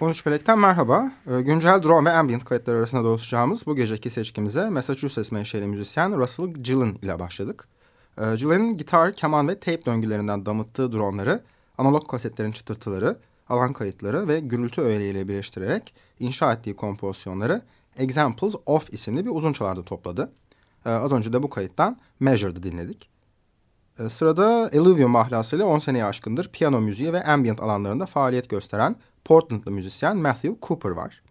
13 Melek'ten merhaba. Ee, güncel drone ve ambient kayıtları arasında dolaşacağımız bu geceki seçkimize Massachusetts menşeli müzisyen Russell Gillen ile başladık. Ee, Gillen'in gitar, keman ve tape döngülerinden damıttığı dronları, analog kasetlerin çıtırtıları, alan kayıtları ve gürültü öğeleriyle birleştirerek inşa ettiği kompozisyonları Examples of isimli bir uzun çalarda topladı. Ee, az önce de bu kayıttan Measured'ı dinledik. Sırada Illuvium mahlasıyla 10 seneye aşkındır piyano müziği ve ambient alanlarında faaliyet gösteren Portlandlı müzisyen Matthew Cooper var.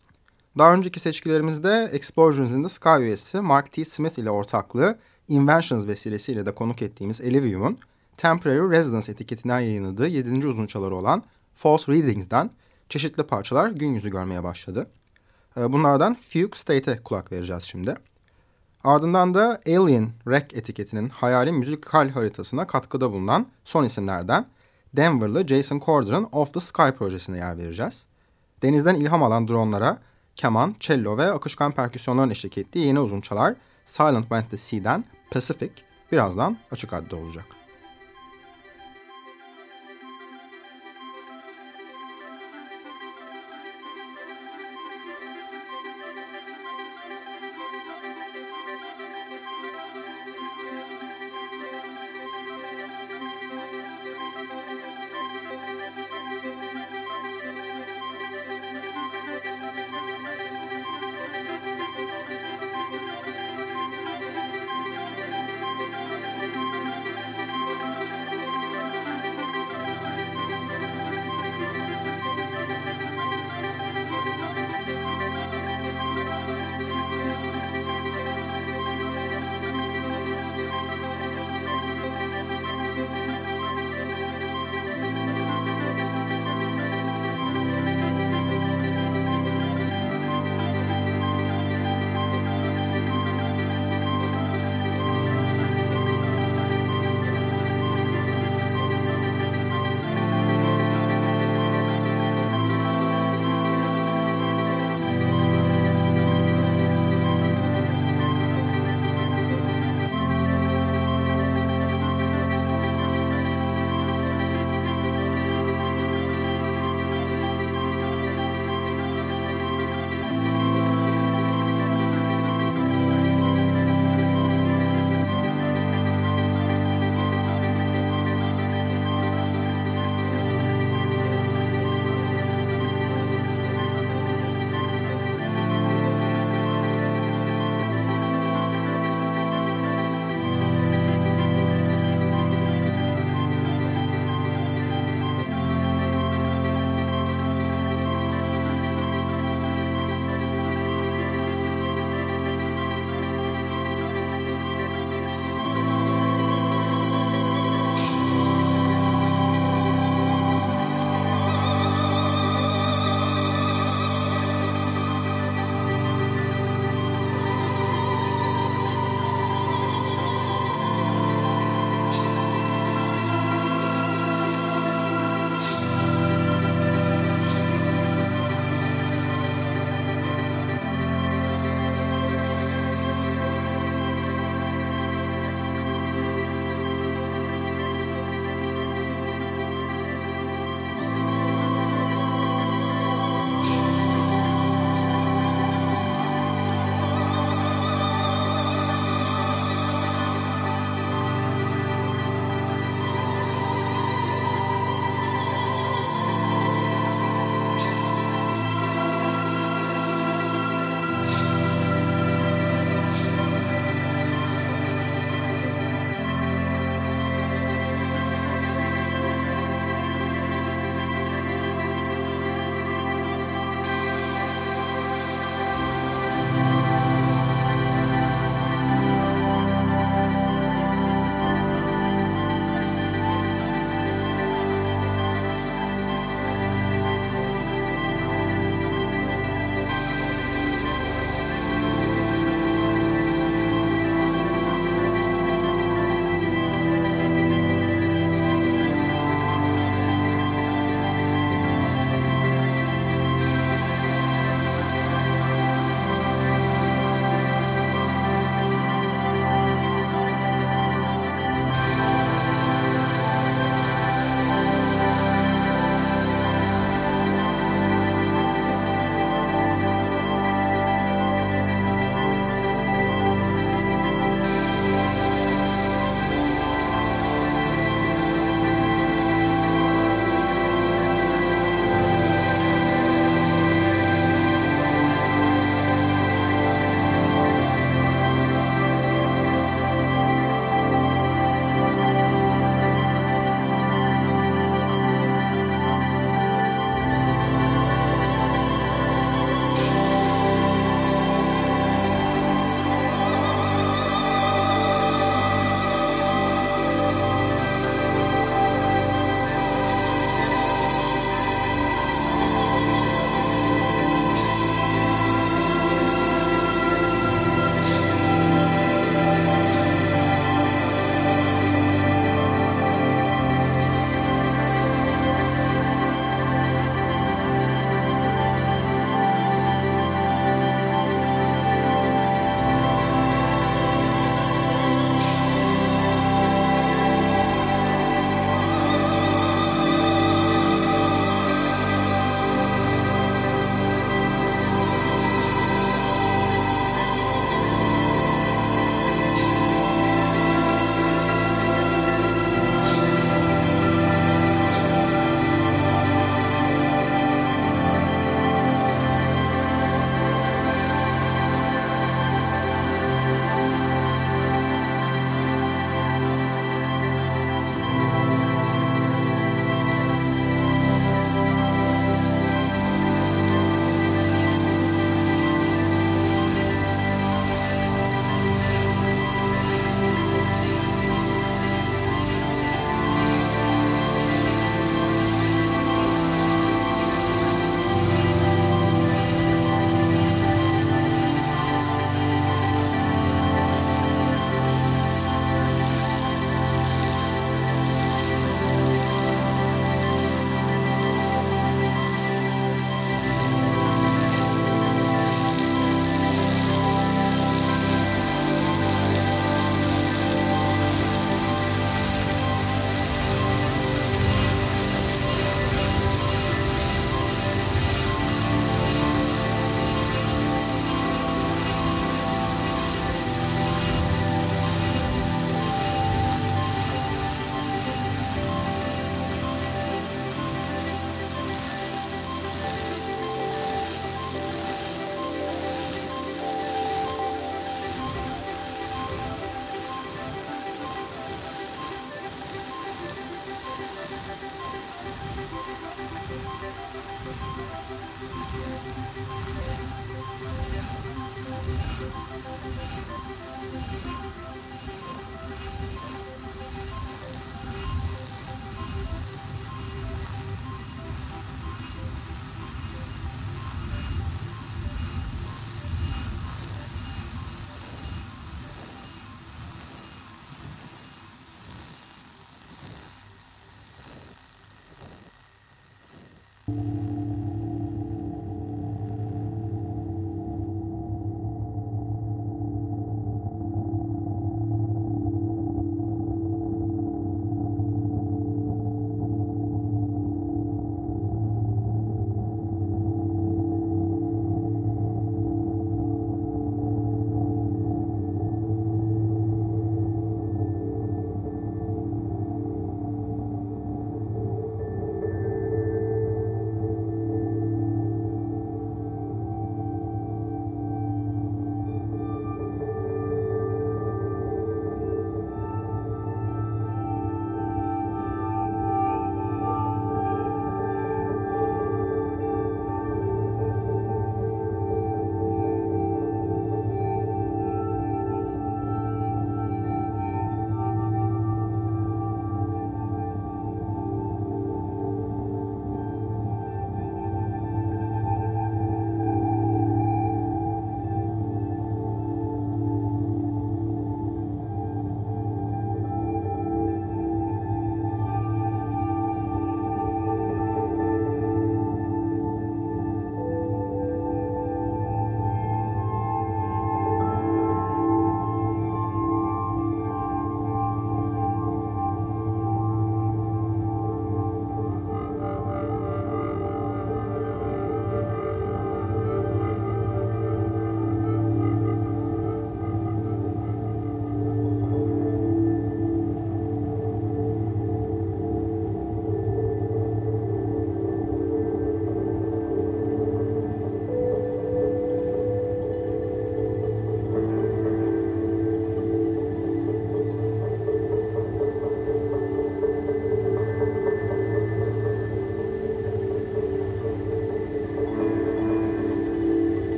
Daha önceki seçkilerimizde Explosions in the Sky üyesi Mark T. Smith ile ortaklığı Inventions vesilesiyle de konuk ettiğimiz Illuvium'un Temporary Residence etiketinden yayınladığı 7. uzun çaları olan False Readings'den çeşitli parçalar gün yüzü görmeye başladı. Ee, bunlardan Fugue State'e kulak vereceğiz şimdi. Ardından da Alien Rec etiketinin hayali müzikal haritasına katkıda bulunan son isimlerden Denver'lı Jason Corder'ın Off the Sky projesine yer vereceğiz. Denizden ilham alan dronlara keman, cello ve akışkan perküsyonların eşlik ettiği yeni uzun çalar Silent Went the Sea'den Pacific birazdan açık adlı olacak.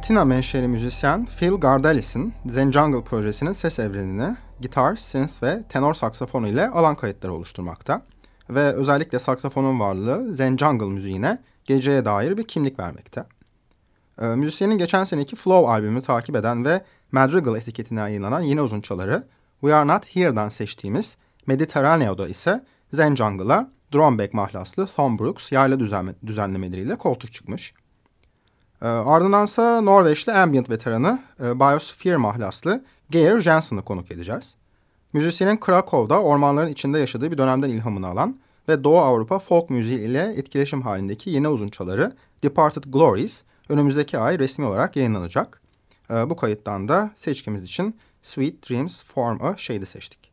Atina menşeli müzisyen Phil Gardelis'in Zen Jungle projesinin ses evrenini gitar, synth ve tenor saksafonu ile alan kayıtları oluşturmakta. Ve özellikle saksafonun varlığı Zen Jungle müziğine geceye dair bir kimlik vermekte. E, müzisyenin geçen seneki Flow albümü takip eden ve Madrigal etiketine yayınlanan yeni uzunçaları We Are Not Here'dan seçtiğimiz Mediterraneo'da ise Zen Jungle'a Drumback mahlaslı Tom Brooks yayla düzenlemeleriyle koltuk çıkmış. E, ardındansa Norveçli ambient veteranı e, Biosphere mahlaslı Geir Jensen'ı konuk edeceğiz. Müzisyenin Krakow'da ormanların içinde yaşadığı bir dönemden ilhamını alan ve Doğu Avrupa folk müziği ile etkileşim halindeki yeni uzunçaları Departed Glories önümüzdeki ay resmi olarak yayınlanacak. E, bu kayıttan da seçkimiz için Sweet Dreams Form a Shade'i seçtik.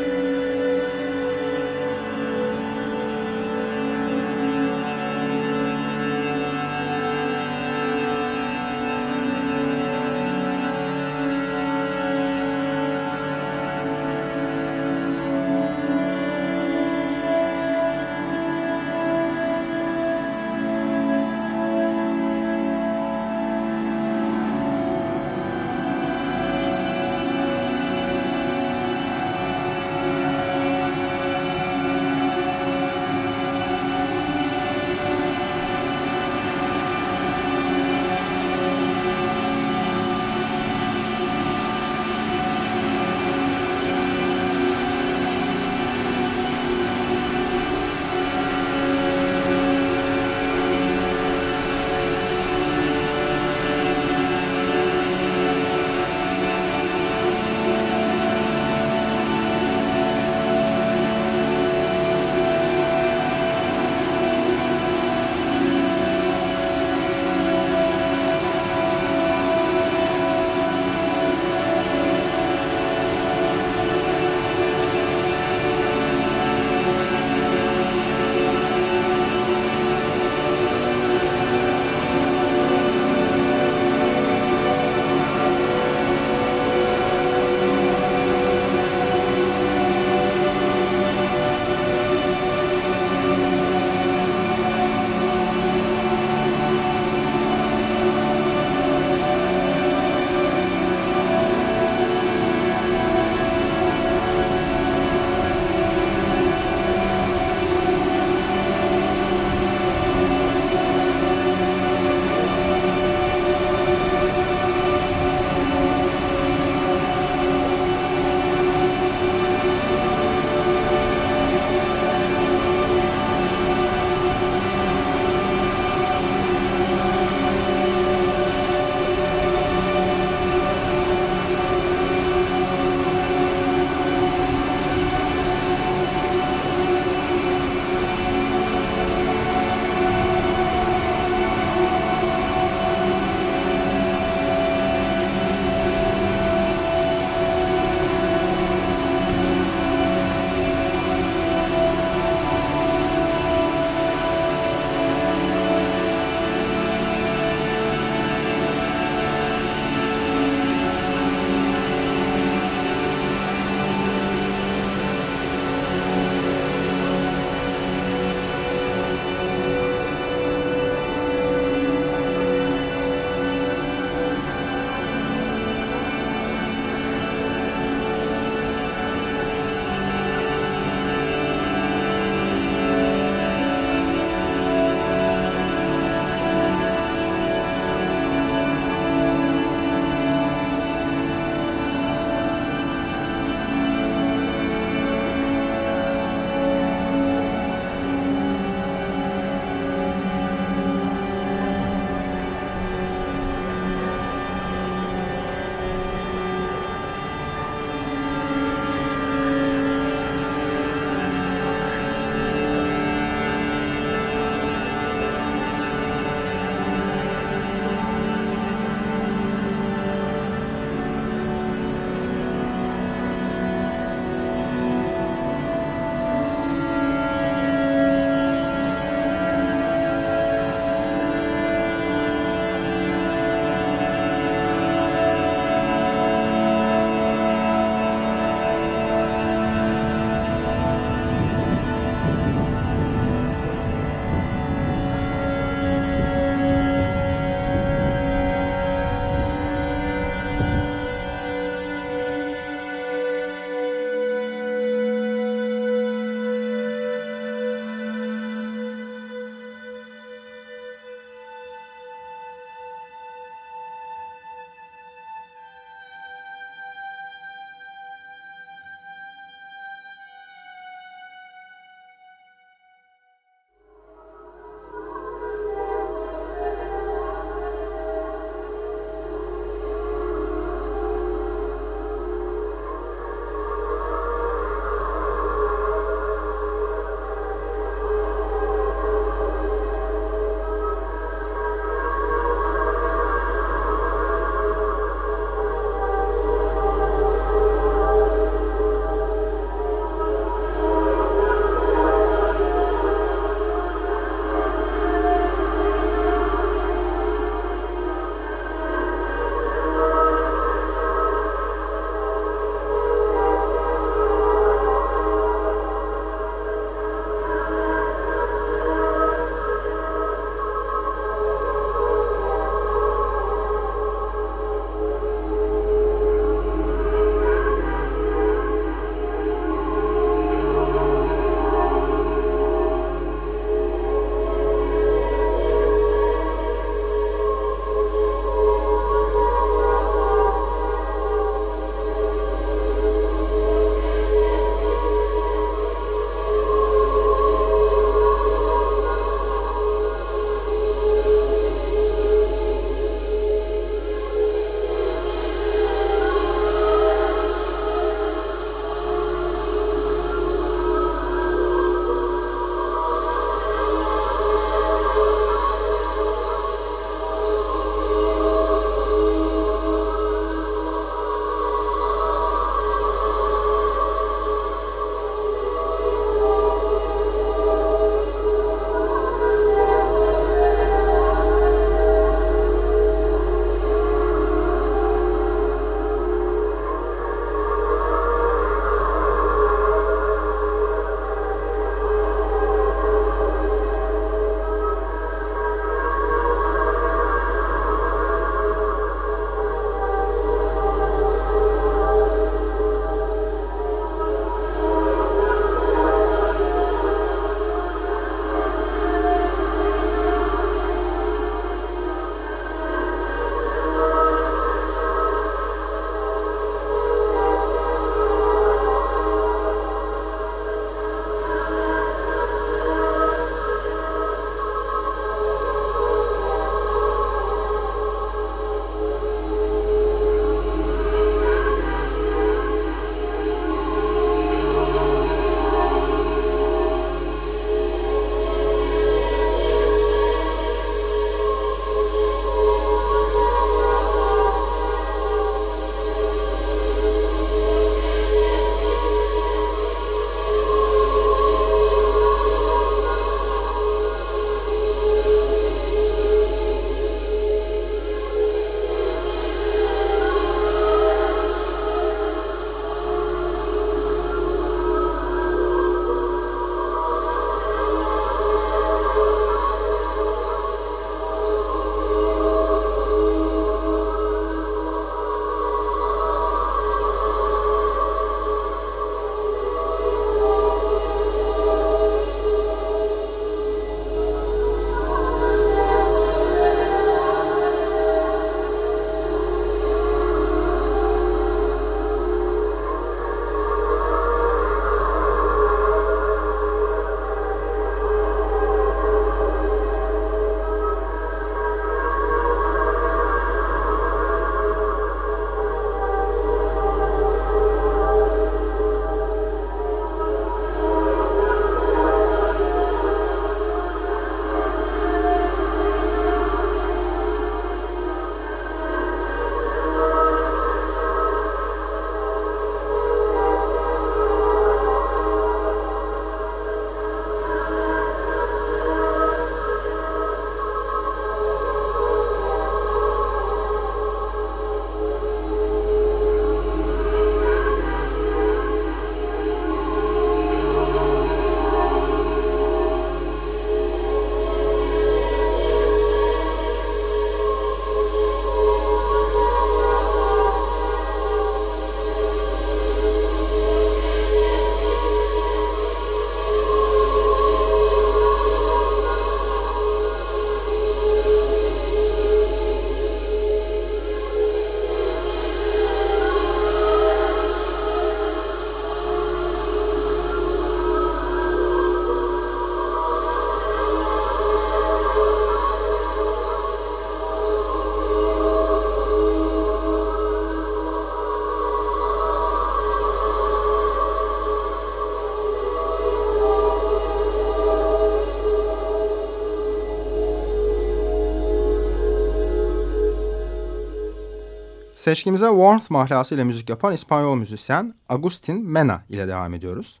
Seçkimize Warmth mahlası ile müzik yapan İspanyol müzisyen Agustin Mena ile devam ediyoruz.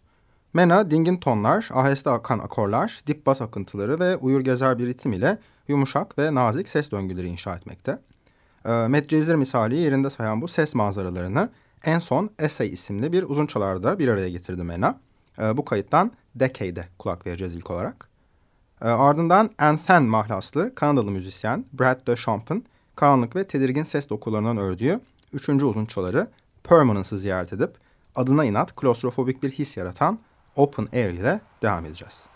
Mena dingin tonlar, aheste akan akorlar, dip bas akıntıları ve uyur gezer bir ritim ile yumuşak ve nazik ses döngüleri inşa etmekte. E, Medcezir misali yerinde sayan bu ses manzaralarını en son Essay isimli bir uzun çalarda bir araya getirdi Mena. E, bu kayıttan Decade'e kulak vereceğiz ilk olarak. E, ardından Anthen mahlaslı Kanadalı müzisyen Brad DeChamp'ın karanlık ve tedirgin ses dokularından ördüğü üçüncü uzun çaları Permanence'ı ziyaret edip adına inat klostrofobik bir his yaratan Open Air ile devam edeceğiz.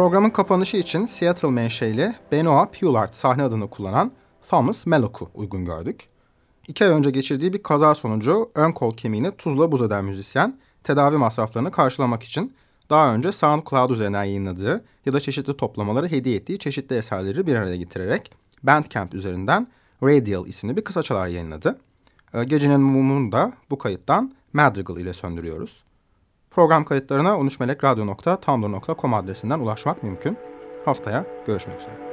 Programın kapanışı için Seattle menşeli Benoit Pulard sahne adını kullanan Thomas Mellock'u uygun gördük. İki ay önce geçirdiği bir kaza sonucu ön kol kemiğini tuzla buz eden müzisyen tedavi masraflarını karşılamak için daha önce SoundCloud üzerinden yayınladığı ya da çeşitli toplamaları hediye ettiği çeşitli eserleri bir araya getirerek Bandcamp üzerinden Radial isimli bir kısaçalar yayınladı. Ee, gecenin mumunu da bu kayıttan Madrigal ile söndürüyoruz. Program kayıtlarına 13melekradyo.tumblr.com adresinden ulaşmak mümkün. Haftaya görüşmek üzere.